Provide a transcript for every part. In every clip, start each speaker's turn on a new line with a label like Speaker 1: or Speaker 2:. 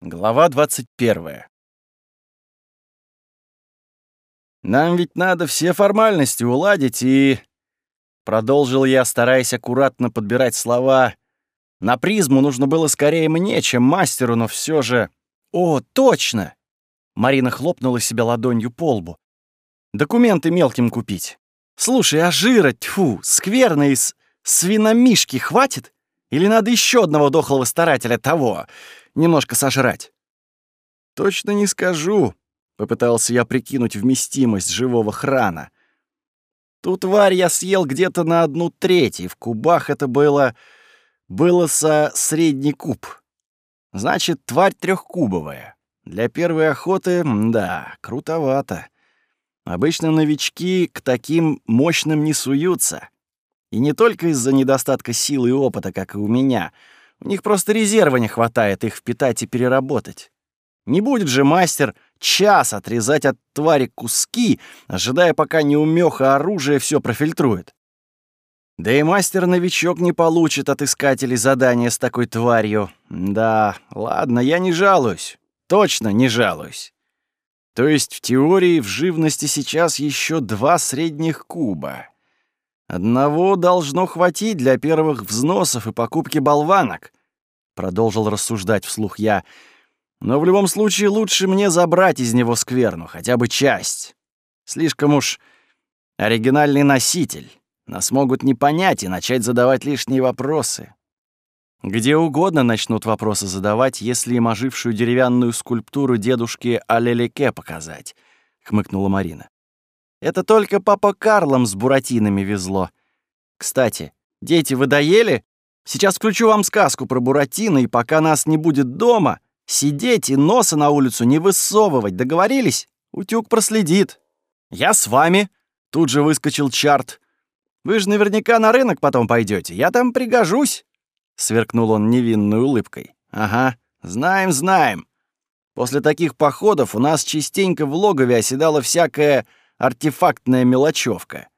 Speaker 1: Глава 21. «Нам ведь надо все формальности уладить и...» Продолжил я, стараясь аккуратно подбирать слова. На призму нужно было скорее мне, чем мастеру, но все же... «О, точно!» Марина хлопнула себя ладонью по лбу. «Документы мелким купить. Слушай, а жира, тьфу, скверно из свиномишки хватит? Или надо еще одного дохлого старателя того, немножко сожрать?» «Точно не скажу», — попытался я прикинуть вместимость живого храна. Ту тварь я съел где-то на одну треть, и в кубах это было... было со средний куб. Значит, тварь трехкубовая. Для первой охоты, да, крутовато. Обычно новички к таким мощным не суются. И не только из-за недостатка силы и опыта, как и у меня. У них просто резерва не хватает их впитать и переработать. Не будет же мастер час отрезать от твари куски, ожидая, пока неумеха оружие все профильтрует. Да и мастер-новичок не получит от искателей задания с такой тварью. Да, ладно, я не жалуюсь. Точно не жалуюсь. То есть в теории в живности сейчас еще два средних куба. Одного должно хватить для первых взносов и покупки болванок, продолжил рассуждать вслух я. Но в любом случае лучше мне забрать из него скверну, хотя бы часть. Слишком уж оригинальный носитель. Нас могут не понять и начать задавать лишние вопросы. Где угодно начнут вопросы задавать, если им ожившую деревянную скульптуру дедушки Алелике показать, — хмыкнула Марина. Это только папа Карлом с буратинами везло. Кстати, дети, вы доели? Сейчас включу вам сказку про Буратино, и пока нас не будет дома, сидеть и носа на улицу не высовывать. Договорились? Утюг проследит. Я с вами. Тут же выскочил Чарт. Вы же наверняка на рынок потом пойдете. Я там пригожусь. Сверкнул он невинной улыбкой. Ага, знаем, знаем. После таких походов у нас частенько в логове оседала всякая артефактная мелочевка,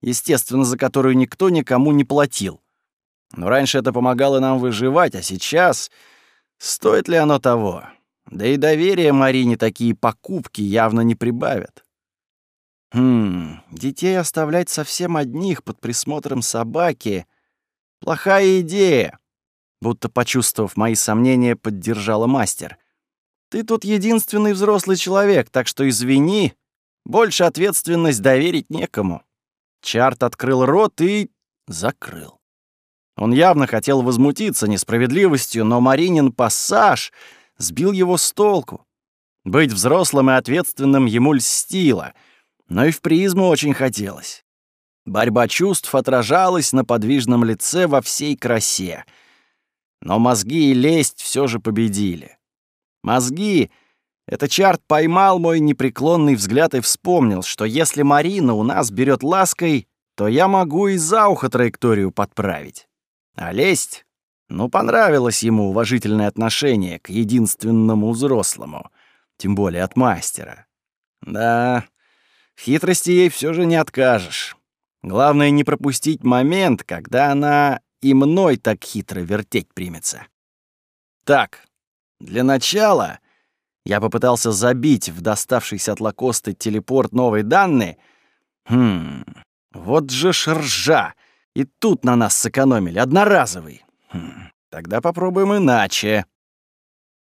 Speaker 1: естественно, за которую никто никому не платил. Но раньше это помогало нам выживать, а сейчас стоит ли оно того? Да и доверие Марине такие покупки явно не прибавят. Хм, детей оставлять совсем одних под присмотром собаки — плохая идея. Будто почувствовав мои сомнения, поддержала мастер. Ты тут единственный взрослый человек, так что извини, больше ответственность доверить некому. Чарт открыл рот и закрыл. Он явно хотел возмутиться несправедливостью, но Маринин пассаж сбил его с толку. Быть взрослым и ответственным ему льстило, но и в призму очень хотелось. Борьба чувств отражалась на подвижном лице во всей красе. Но мозги и лесть все же победили. Мозги — это Чарт поймал мой непреклонный взгляд и вспомнил, что если Марина у нас берет лаской, то я могу и за ухо траекторию подправить. А лезть? Ну, понравилось ему уважительное отношение к единственному взрослому, тем более от мастера. Да, хитрости ей все же не откажешь. Главное не пропустить момент, когда она и мной так хитро вертеть примется. Так, для начала я попытался забить в доставшийся от Лакосты телепорт новой данные. Хм, вот же шаржа! И тут на нас сэкономили, одноразовый. Хм, тогда попробуем иначе.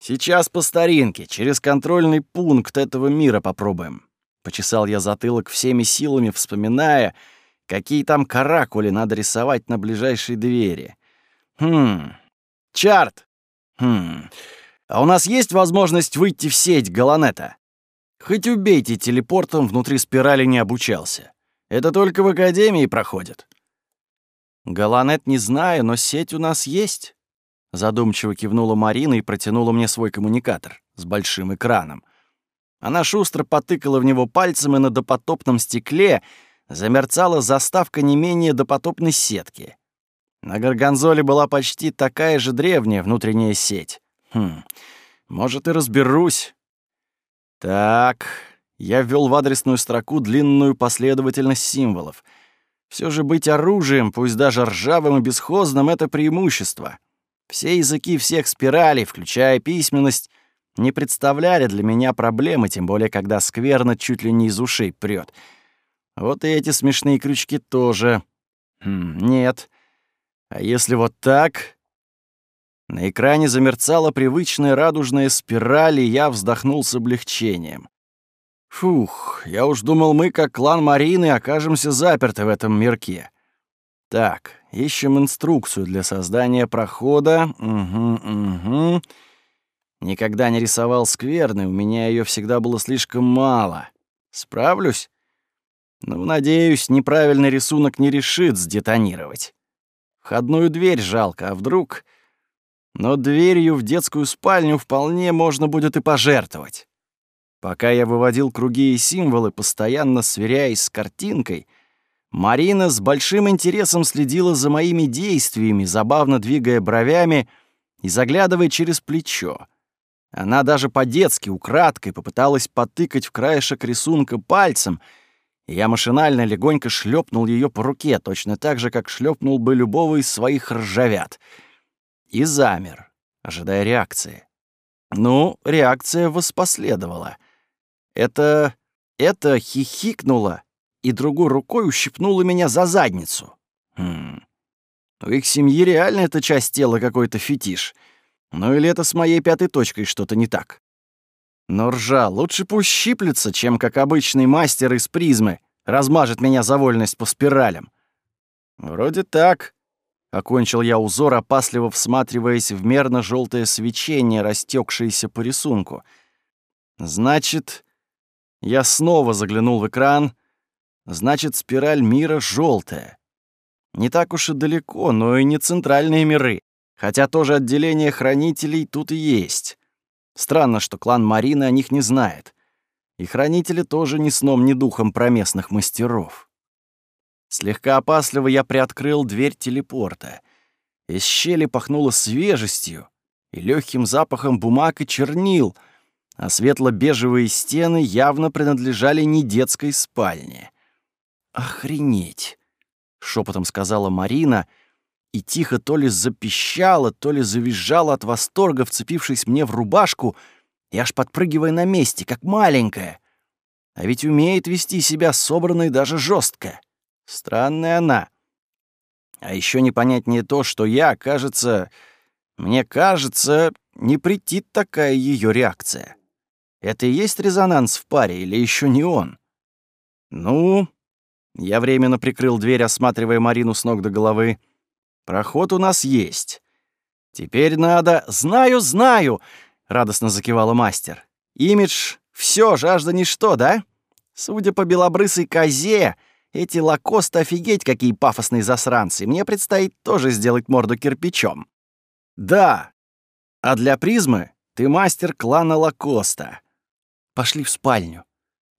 Speaker 1: Сейчас по старинке, через контрольный пункт этого мира попробуем. Почесал я затылок всеми силами, вспоминая, какие там каракули надо рисовать на ближайшей двери. Хм, чарт! Хм, а у нас есть возможность выйти в сеть Галанета? Хоть убейте, телепортом внутри спирали не обучался. Это только в Академии проходит. Галанет не знаю, но сеть у нас есть. Задумчиво кивнула Марина и протянула мне свой коммуникатор с большим экраном. Она шустро потыкала в него пальцем, и на допотопном стекле замерцала заставка не менее допотопной сетки. На Гарганзоле была почти такая же древняя внутренняя сеть. Хм, может, и разберусь. Так, я ввел в адресную строку длинную последовательность символов. Все же быть оружием, пусть даже ржавым и бесхозным, — это преимущество. Все языки всех спиралей, включая письменность, не представляли для меня проблемы, тем более когда скверно чуть ли не из ушей прёт. Вот и эти смешные крючки тоже. Хм, нет. А если вот так... На экране замерцала привычная радужная спираль, и я вздохнул с облегчением. Фух, я уж думал, мы, как клан Марины, окажемся заперты в этом мирке. Так, ищем инструкцию для создания прохода. Угу, угу. Никогда не рисовал скверны, у меня ее всегда было слишком мало. Справлюсь? Ну, надеюсь, неправильный рисунок не решит сдетонировать. Входную дверь жалко, а вдруг... Но дверью в детскую спальню вполне можно будет и пожертвовать. Пока я выводил круги и символы, постоянно сверяясь с картинкой, Марина с большим интересом следила за моими действиями, забавно двигая бровями и заглядывая через плечо. Она даже по-детски, украдкой, попыталась потыкать в краешек рисунка пальцем, и я машинально легонько шлепнул ее по руке, точно так же, как шлепнул бы любого из своих ржавят — и замер, ожидая реакции. Ну, реакция воспоследовала. Это... это хихикнуло и другой рукой ущипнула меня за задницу. Хм. У их семьи реально эта часть тела какой-то фетиш. Ну или это с моей пятой точкой что-то не так. Но ржа лучше пусть щиплется, чем как обычный мастер из призмы размажет меня за вольность по спиралям. Вроде так. Окончил я узор, опасливо всматриваясь в мерно желтое свечение, растекшееся по рисунку. Значит, я снова заглянул в экран. Значит, спираль мира желтая. Не так уж и далеко, но и не центральные миры. Хотя тоже отделение хранителей тут и есть. Странно, что клан Марины о них не знает. И хранители тоже ни сном, ни духом про местных мастеров. Слегка опасливо я приоткрыл дверь телепорта. Из щели пахнуло свежестью и легким запахом бумаг и чернил, а светло-бежевые стены явно принадлежали не детской спальне. «Охренеть!» — шепотом сказала Марина, и тихо то ли запищала, то ли завизжала от восторга, вцепившись мне в рубашку и аж подпрыгивая на месте, как маленькая. А ведь умеет вести себя собранной даже жестко. Странная она. А еще непонятнее то, что я, кажется, мне кажется, не претит такая ее реакция. Это и есть резонанс в паре или еще не он? Ну, я временно прикрыл дверь, осматривая Марину с ног до головы. Проход у нас есть. Теперь надо... Знаю, знаю! Радостно закивала мастер. Имидж — все, жажда ничто, да? Судя по белобрысой козе, эти лакосты офигеть, какие пафосные засранцы. Мне предстоит тоже сделать морду кирпичом. Да. А для призмы ты мастер клана Лакоста. Пошли в спальню.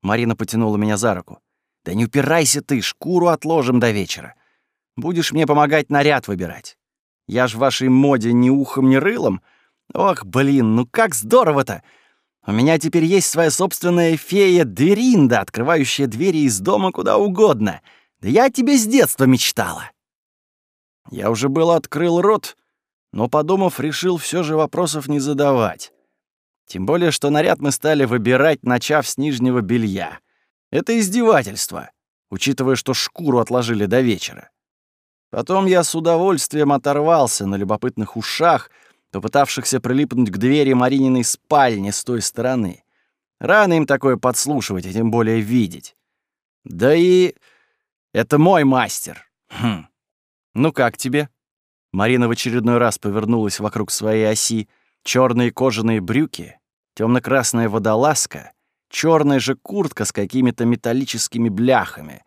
Speaker 1: Марина потянула меня за руку. Да не упирайся ты, шкуру отложим до вечера. Будешь мне помогать наряд выбирать. Я ж в вашей моде ни ухом, ни рылом. Ох, блин, ну как здорово-то! У меня теперь есть своя собственная фея Дверинда, открывающая двери из дома куда угодно. Да я тебе с детства мечтала. Я уже было открыл рот, но, подумав, решил все же вопросов не задавать. Тем более, что наряд мы стали выбирать, начав с нижнего белья. Это издевательство, учитывая, что шкуру отложили до вечера. Потом я с удовольствием оторвался на любопытных ушах — попытавшихся прилипнуть к двери Марининой спальни с той стороны. Рано им такое подслушивать, и тем более видеть. Да и... это мой мастер. Хм. Ну как тебе? Марина в очередной раз повернулась вокруг своей оси. Черные кожаные брюки, темно-красная водолазка, черная же куртка с какими-то металлическими бляхами.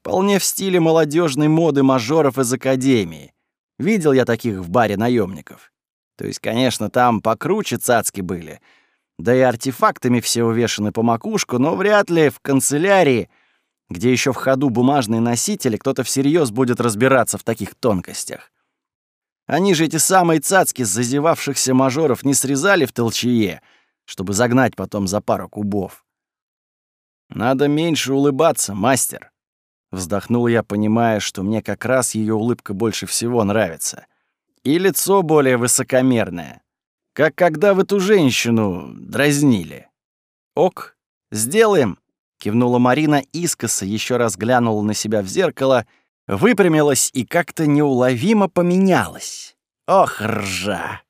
Speaker 1: Вполне в стиле молодежной моды мажоров из академии. Видел я таких в баре наемников. То есть, конечно, там покруче цацки были. Да и артефактами все увешаны по макушку, но вряд ли в канцелярии, где еще в ходу бумажные носители, кто-то всерьез будет разбираться в таких тонкостях. Они же эти самые цацки с зазевавшихся мажоров не срезали в толчее, чтобы загнать потом за пару кубов. «Надо меньше улыбаться, мастер», — вздохнул я, понимая, что мне как раз ее улыбка больше всего нравится — и лицо более высокомерное. как когда вы ту женщину дразнили. Ок, сделаем, кивнула Марина искоса, еще раз глянула на себя в зеркало, выпрямилась и как-то неуловимо поменялась. Ох, ржа!